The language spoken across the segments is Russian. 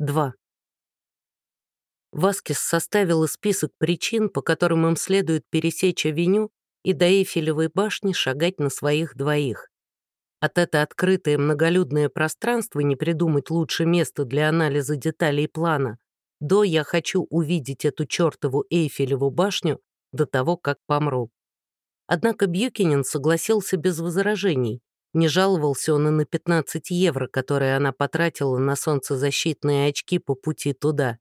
2. Васкис составила список причин, по которым им следует пересечь авеню и до Эйфелевой башни шагать на своих двоих. От это открытое многолюдное пространство не придумать лучше места для анализа деталей плана, до я хочу увидеть эту чертову Эйфелеву башню до того, как помру. Однако Бьюкинин согласился без возражений. Не жаловался он и на 15 евро, которые она потратила на солнцезащитные очки по пути туда.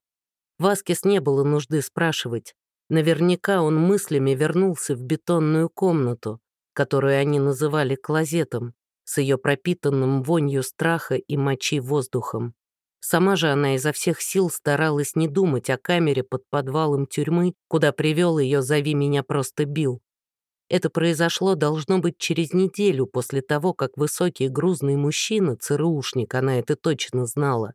Васкис не было нужды спрашивать. Наверняка он мыслями вернулся в бетонную комнату, которую они называли клозетом, с ее пропитанным вонью страха и мочи воздухом. Сама же она изо всех сил старалась не думать о камере под подвалом тюрьмы, куда привел ее «Зови меня просто Бил. Это произошло, должно быть, через неделю после того, как высокий грузный мужчина, ЦРУшник, она это точно знала,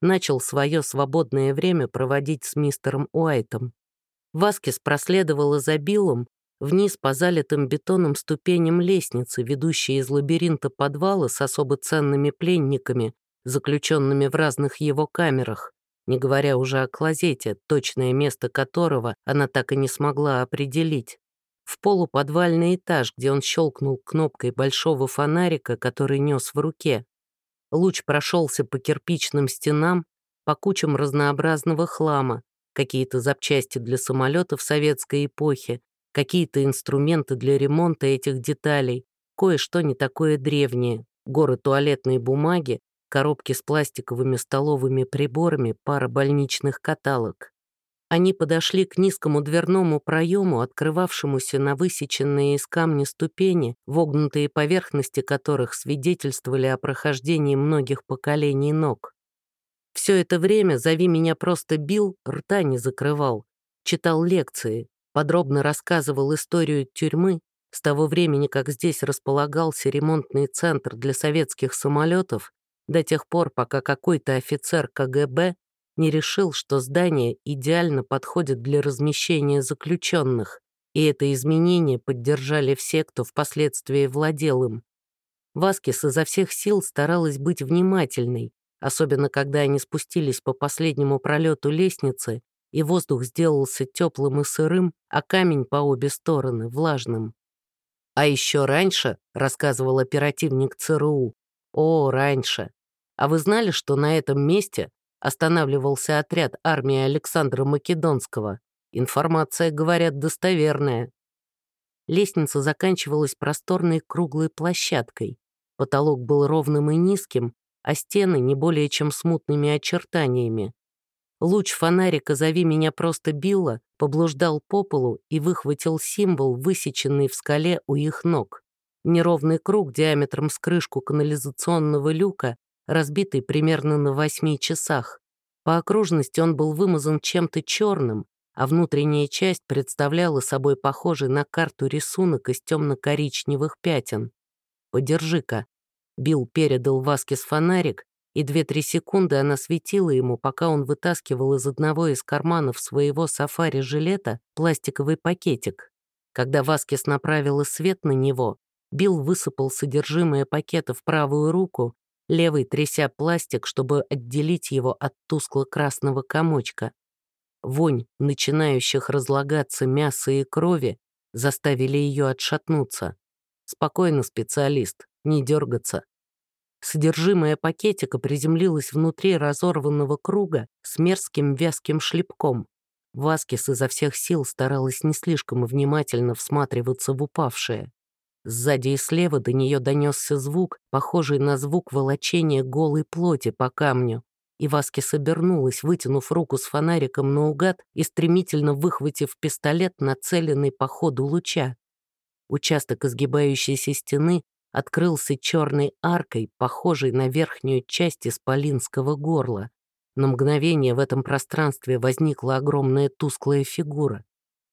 начал свое свободное время проводить с мистером Уайтом. Васкис проследовала за Биллом вниз по залитым бетоном ступеням лестницы, ведущей из лабиринта подвала с особо ценными пленниками, заключенными в разных его камерах, не говоря уже о клозете, точное место которого она так и не смогла определить. В полуподвальный этаж, где он щелкнул кнопкой большого фонарика, который нес в руке. Луч прошелся по кирпичным стенам, по кучам разнообразного хлама, какие-то запчасти для самолетов советской эпохи, какие-то инструменты для ремонта этих деталей, кое-что не такое древнее, горы туалетной бумаги, коробки с пластиковыми столовыми приборами, пара больничных каталог. Они подошли к низкому дверному проему, открывавшемуся на высеченные из камня ступени, вогнутые поверхности которых свидетельствовали о прохождении многих поколений ног. Все это время «Зови меня просто бил», рта не закрывал, читал лекции, подробно рассказывал историю тюрьмы с того времени, как здесь располагался ремонтный центр для советских самолетов до тех пор, пока какой-то офицер КГБ не решил, что здание идеально подходит для размещения заключенных, и это изменение поддержали все, кто впоследствии владел им. Васкис изо всех сил старалась быть внимательной, особенно когда они спустились по последнему пролету лестницы, и воздух сделался теплым и сырым, а камень по обе стороны — влажным. А еще раньше, рассказывал оперативник ЦРУ, о, раньше, а вы знали, что на этом месте останавливался отряд армии Александра Македонского? Информация, говорят, достоверная. Лестница заканчивалась просторной круглой площадкой. Потолок был ровным и низким, а стены не более чем смутными очертаниями. Луч фонарика «Зови меня просто Билла» поблуждал по полу и выхватил символ, высеченный в скале у их ног. Неровный круг диаметром с крышку канализационного люка разбитый примерно на восьми часах. По окружности он был вымазан чем-то черным, а внутренняя часть представляла собой похожий на карту рисунок из темно-коричневых пятен. «Подержи-ка». Билл передал Васкис фонарик, и две-три секунды она светила ему, пока он вытаскивал из одного из карманов своего сафари-жилета пластиковый пакетик. Когда Васкис направила свет на него, Билл высыпал содержимое пакета в правую руку левый тряся пластик, чтобы отделить его от тускло-красного комочка. Вонь начинающих разлагаться мяса и крови заставили ее отшатнуться. Спокойно, специалист, не дергаться. Содержимое пакетика приземлилось внутри разорванного круга с мерзким вязким шлепком. Васкис изо всех сил старалась не слишком внимательно всматриваться в упавшее. Сзади и слева до нее донесся звук, похожий на звук волочения голой плоти по камню. И Васки собернулась, вытянув руку с фонариком наугад и стремительно выхватив пистолет, нацеленный по ходу луча. Участок изгибающейся стены открылся черной аркой, похожей на верхнюю часть исполинского горла. На мгновение в этом пространстве возникла огромная тусклая фигура.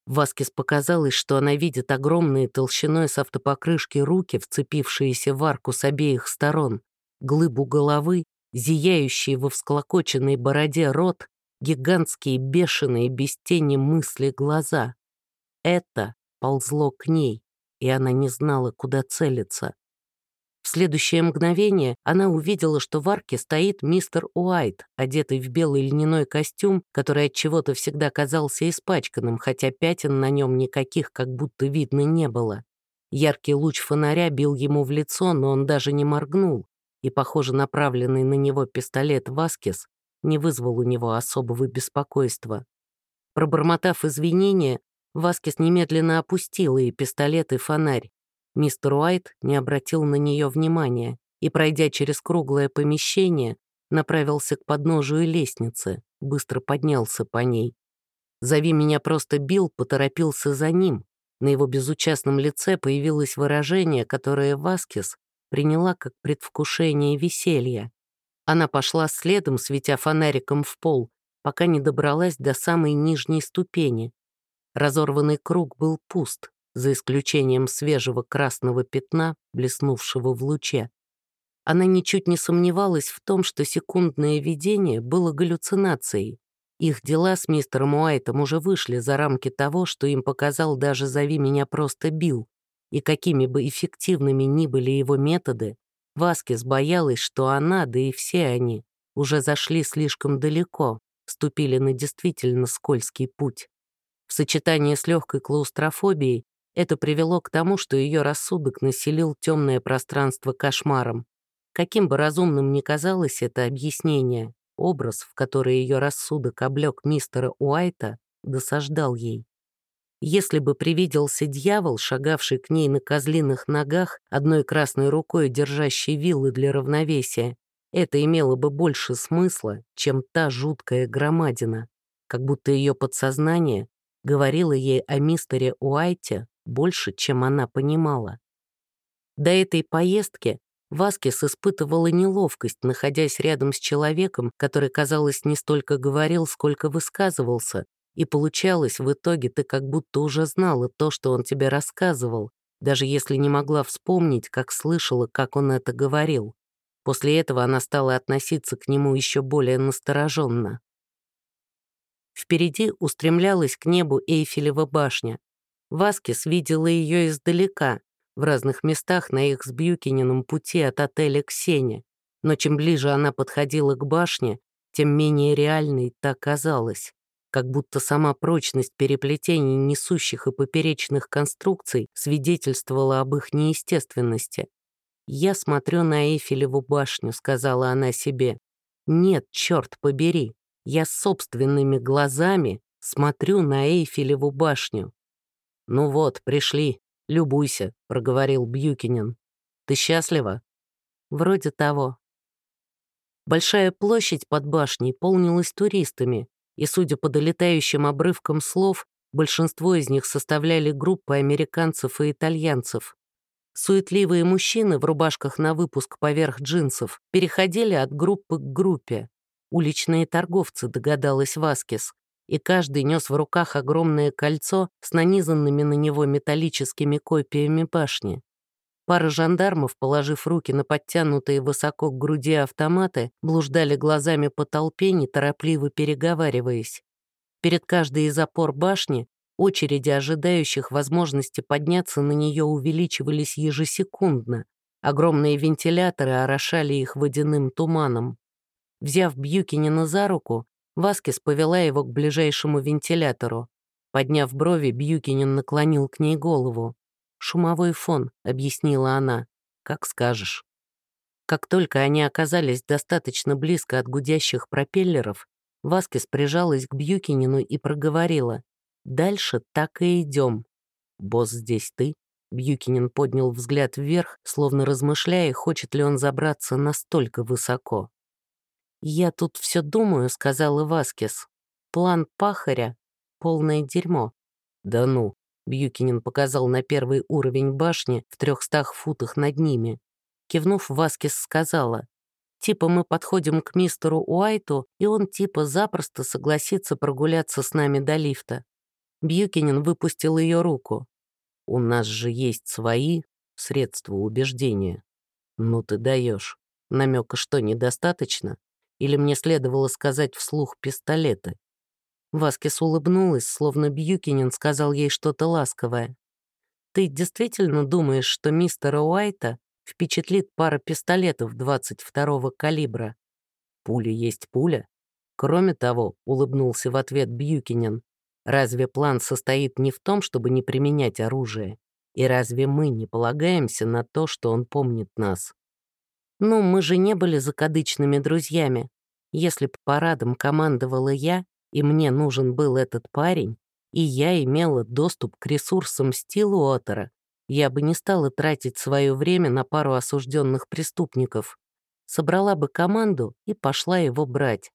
Васкис показалось, что она видит огромные толщиной с автопокрышки руки, вцепившиеся в арку с обеих сторон, глыбу головы, зияющие во всклокоченной бороде рот, гигантские бешеные без тени мысли глаза. Это ползло к ней, и она не знала, куда целиться. В следующее мгновение она увидела, что в арке стоит мистер Уайт, одетый в белый льняной костюм, который от чего-то всегда казался испачканным, хотя пятен на нем никаких как будто видно не было. Яркий луч фонаря бил ему в лицо, но он даже не моргнул, и, похоже, направленный на него пистолет Васкес не вызвал у него особого беспокойства. Пробормотав извинения, Васкес немедленно опустил и пистолет, и фонарь. Мистер Уайт не обратил на нее внимания и, пройдя через круглое помещение, направился к подножию лестницы, быстро поднялся по ней. «Зови меня просто Билл», поторопился за ним. На его безучастном лице появилось выражение, которое Васкис приняла как предвкушение веселья. Она пошла следом, светя фонариком в пол, пока не добралась до самой нижней ступени. Разорванный круг был пуст, за исключением свежего красного пятна, блеснувшего в луче. Она ничуть не сомневалась в том, что секундное видение было галлюцинацией. Их дела с мистером Уайтом уже вышли за рамки того, что им показал даже «Зови меня просто Билл», и какими бы эффективными ни были его методы, Васкис боялась, что она, да и все они, уже зашли слишком далеко, ступили на действительно скользкий путь. В сочетании с легкой клаустрофобией это привело к тому, что ее рассудок населил темное пространство кошмаром. Каким бы разумным ни казалось это объяснение, образ, в который ее рассудок облег мистера Уайта, досаждал ей. Если бы привиделся дьявол, шагавший к ней на козлиных ногах, одной красной рукой держащий виллы для равновесия, это имело бы больше смысла, чем та жуткая громадина, как будто ее подсознание говорило ей о мистере Уайте больше, чем она понимала. До этой поездки Васкис испытывала неловкость, находясь рядом с человеком, который, казалось, не столько говорил, сколько высказывался, и получалось, в итоге ты как будто уже знала то, что он тебе рассказывал, даже если не могла вспомнить, как слышала, как он это говорил. После этого она стала относиться к нему еще более настороженно. Впереди устремлялась к небу Эйфелева башня. Васкис видела ее издалека, в разных местах на их с Бьюкинином пути от отеля к Сене. Но чем ближе она подходила к башне, тем менее реальной та казалась, как будто сама прочность переплетений несущих и поперечных конструкций свидетельствовала об их неестественности. «Я смотрю на Эйфелеву башню», — сказала она себе. «Нет, черт побери, я собственными глазами смотрю на Эйфелеву башню. «Ну вот, пришли. Любуйся», — проговорил Бьюкинин. «Ты счастлива?» «Вроде того». Большая площадь под башней полнилась туристами, и, судя по долетающим обрывкам слов, большинство из них составляли группы американцев и итальянцев. Суетливые мужчины в рубашках на выпуск поверх джинсов переходили от группы к группе. Уличные торговцы, догадалась Васкис, и каждый нес в руках огромное кольцо с нанизанными на него металлическими копиями башни. Пара жандармов, положив руки на подтянутые высоко к груди автоматы, блуждали глазами по толпе, неторопливо переговариваясь. Перед каждой из опор башни очереди ожидающих возможности подняться на нее увеличивались ежесекундно. Огромные вентиляторы орошали их водяным туманом. Взяв Бьюкинина за руку, Васкис повела его к ближайшему вентилятору. Подняв брови, Бьюкинин наклонил к ней голову. «Шумовой фон», — объяснила она. «Как скажешь». Как только они оказались достаточно близко от гудящих пропеллеров, Васкис прижалась к Бьюкинину и проговорила. «Дальше так и идем. Босс здесь ты?» Бьюкинин поднял взгляд вверх, словно размышляя, хочет ли он забраться настолько высоко. «Я тут все думаю», — сказал Иваскис. «План пахаря — полное дерьмо». «Да ну», — Бьюкинин показал на первый уровень башни в трехстах футах над ними. Кивнув, Васкис сказала, «Типа мы подходим к мистеру Уайту, и он типа запросто согласится прогуляться с нами до лифта». Бьюкинин выпустил ее руку. «У нас же есть свои средства убеждения». «Ну ты даешь. Намека что, недостаточно?» Или мне следовало сказать вслух пистолеты? Васкис улыбнулась, словно Бьюкинин сказал ей что-то ласковое. «Ты действительно думаешь, что мистера Уайта впечатлит пара пистолетов 22-го калибра. Пуля есть пуля. Кроме того, улыбнулся в ответ Бьюкинен, разве план состоит не в том, чтобы не применять оружие? И разве мы не полагаемся на то, что он помнит нас? Ну, мы же не были закадычными друзьями. Если б парадом командовала я, и мне нужен был этот парень, и я имела доступ к ресурсам Стилуотера, я бы не стала тратить свое время на пару осужденных преступников. Собрала бы команду и пошла его брать.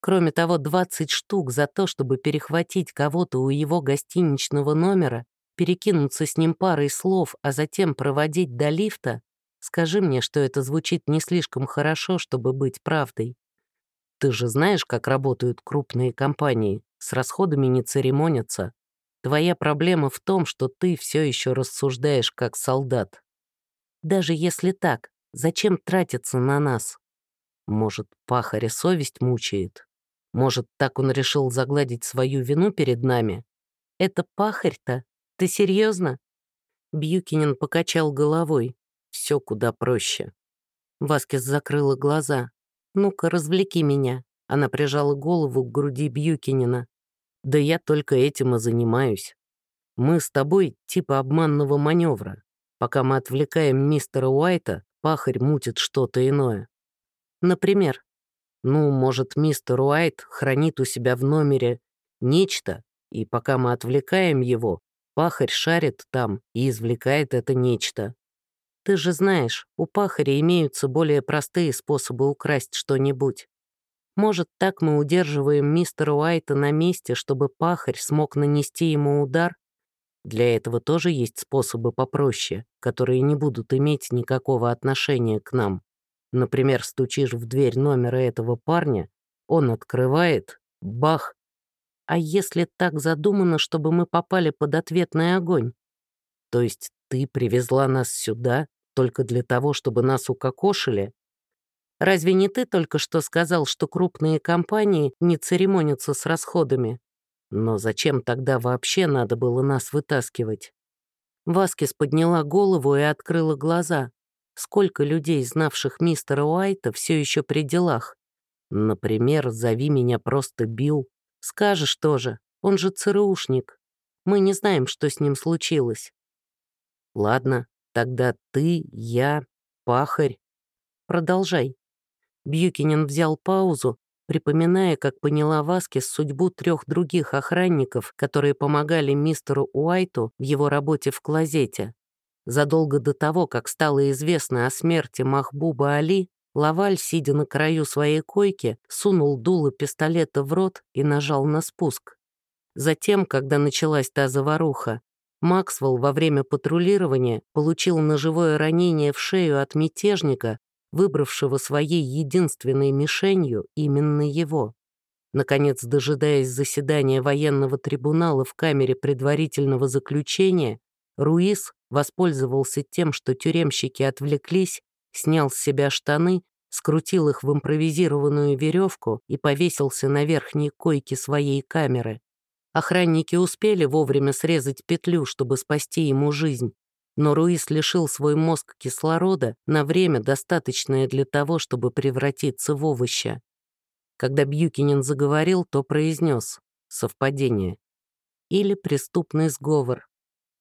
Кроме того, 20 штук за то, чтобы перехватить кого-то у его гостиничного номера, перекинуться с ним парой слов, а затем проводить до лифта, скажи мне, что это звучит не слишком хорошо, чтобы быть правдой. Ты же знаешь, как работают крупные компании, с расходами не церемонятся. Твоя проблема в том, что ты все еще рассуждаешь как солдат. Даже если так, зачем тратиться на нас? Может, пахаря совесть мучает? Может, так он решил загладить свою вину перед нами? Это пахарь-то? Ты серьезно? Бьюкинин покачал головой. Все куда проще. Васкис закрыла глаза. «Ну-ка, развлеки меня». Она прижала голову к груди Бьюкинина. «Да я только этим и занимаюсь. Мы с тобой типа обманного маневра. Пока мы отвлекаем мистера Уайта, пахарь мутит что-то иное. Например, ну, может, мистер Уайт хранит у себя в номере нечто, и пока мы отвлекаем его, пахарь шарит там и извлекает это нечто. Ты же знаешь, у пахаря имеются более простые способы украсть что-нибудь. Может, так мы удерживаем мистера Уайта на месте, чтобы пахарь смог нанести ему удар? Для этого тоже есть способы попроще, которые не будут иметь никакого отношения к нам. Например, стучишь в дверь номера этого парня, он открывает, бах. А если так задумано, чтобы мы попали под ответный огонь? То есть ты привезла нас сюда только для того, чтобы нас укокошили? Разве не ты только что сказал, что крупные компании не церемонятся с расходами? Но зачем тогда вообще надо было нас вытаскивать? Васкис подняла голову и открыла глаза. Сколько людей, знавших мистера Уайта, все еще при делах? Например, зови меня просто Билл. Скажешь тоже, он же ЦРУшник. Мы не знаем, что с ним случилось. Ладно, тогда ты, я, пахарь. Продолжай. Бьюкинен взял паузу, припоминая, как поняла Васкис судьбу трех других охранников, которые помогали мистеру Уайту в его работе в клозете. Задолго до того, как стало известно о смерти Махбуба Али, Лаваль, сидя на краю своей койки, сунул дуло пистолета в рот и нажал на спуск. Затем, когда началась та заваруха, Максвелл во время патрулирования получил ножевое ранение в шею от мятежника, выбравшего своей единственной мишенью именно его. Наконец, дожидаясь заседания военного трибунала в камере предварительного заключения, Руис воспользовался тем, что тюремщики отвлеклись, снял с себя штаны, скрутил их в импровизированную веревку и повесился на верхней койке своей камеры. Охранники успели вовремя срезать петлю, чтобы спасти ему жизнь, но Руис лишил свой мозг кислорода на время, достаточное для того, чтобы превратиться в овоща. Когда Бьюкинин заговорил, то произнес «совпадение» или «преступный сговор».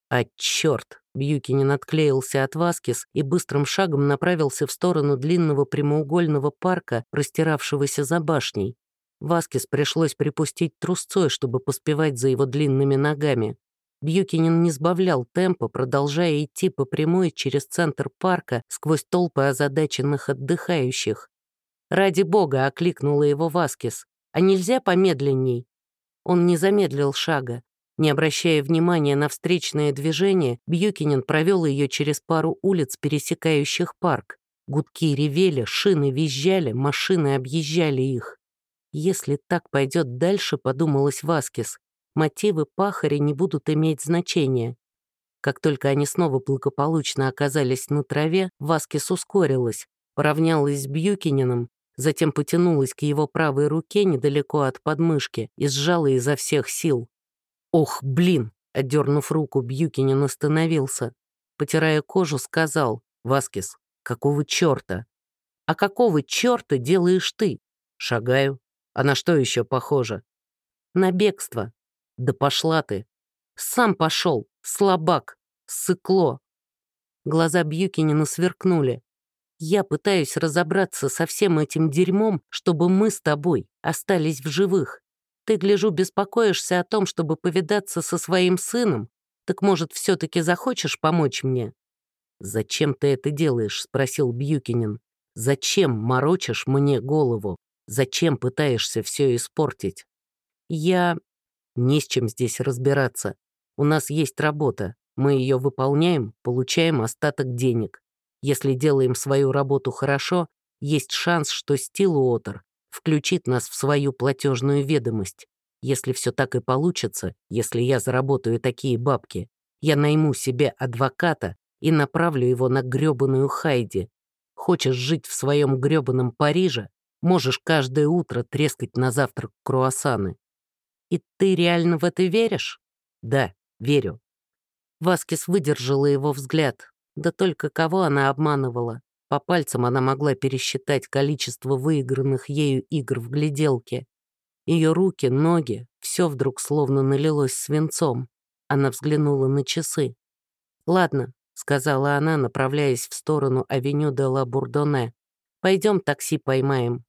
А черт, Бьюкинин отклеился от Васкис и быстрым шагом направился в сторону длинного прямоугольного парка, простиравшегося за башней. Васкис пришлось припустить трусцой, чтобы поспевать за его длинными ногами. Бьюкинин не сбавлял темпа, продолжая идти по прямой через центр парка сквозь толпы озадаченных отдыхающих. «Ради бога!» — окликнула его Васкис. «А нельзя помедленней?» Он не замедлил шага. Не обращая внимания на встречное движение, Бьюкинин провел ее через пару улиц, пересекающих парк. Гудки ревели, шины визжали, машины объезжали их. Если так пойдет дальше, подумалось Васкис, мотивы пахаря не будут иметь значения. Как только они снова благополучно оказались на траве, Васкис ускорилась, поравнялась с Бьюкининым, затем потянулась к его правой руке недалеко от подмышки и сжала изо всех сил. «Ох, блин!» — отдернув руку, Бьюкинин остановился. Потирая кожу, сказал, «Васкис, Какого черта? А какого черта делаешь ты? Шагаю. А на что еще похоже? На бегство. Да пошла ты. Сам пошел, слабак, сыкло. Глаза Бьюкинина сверкнули. Я пытаюсь разобраться со всем этим дерьмом, чтобы мы с тобой остались в живых. Ты, гляжу, беспокоишься о том, чтобы повидаться со своим сыном? Так, может, все-таки захочешь помочь мне?» «Зачем ты это делаешь?» — спросил Бьюкинин. «Зачем морочишь мне голову? Зачем пытаешься все испортить?» «Я...» «Не с чем здесь разбираться. У нас есть работа. Мы ее выполняем, получаем остаток денег. Если делаем свою работу хорошо, есть шанс, что Стилуотер включит нас в свою платежную ведомость. Если все так и получится, если я заработаю такие бабки, я найму себе адвоката и направлю его на грёбаную Хайди. Хочешь жить в своем грёбаном Париже, можешь каждое утро трескать на завтрак круассаны. И ты реально в это веришь? Да, верю. Васкис выдержала его взгляд, да только кого она обманывала? По пальцам она могла пересчитать количество выигранных ею игр в гляделке. Ее руки, ноги, все вдруг словно налилось свинцом. Она взглянула на часы. «Ладно», — сказала она, направляясь в сторону авеню де ла Бурдоне. «Пойдем такси поймаем.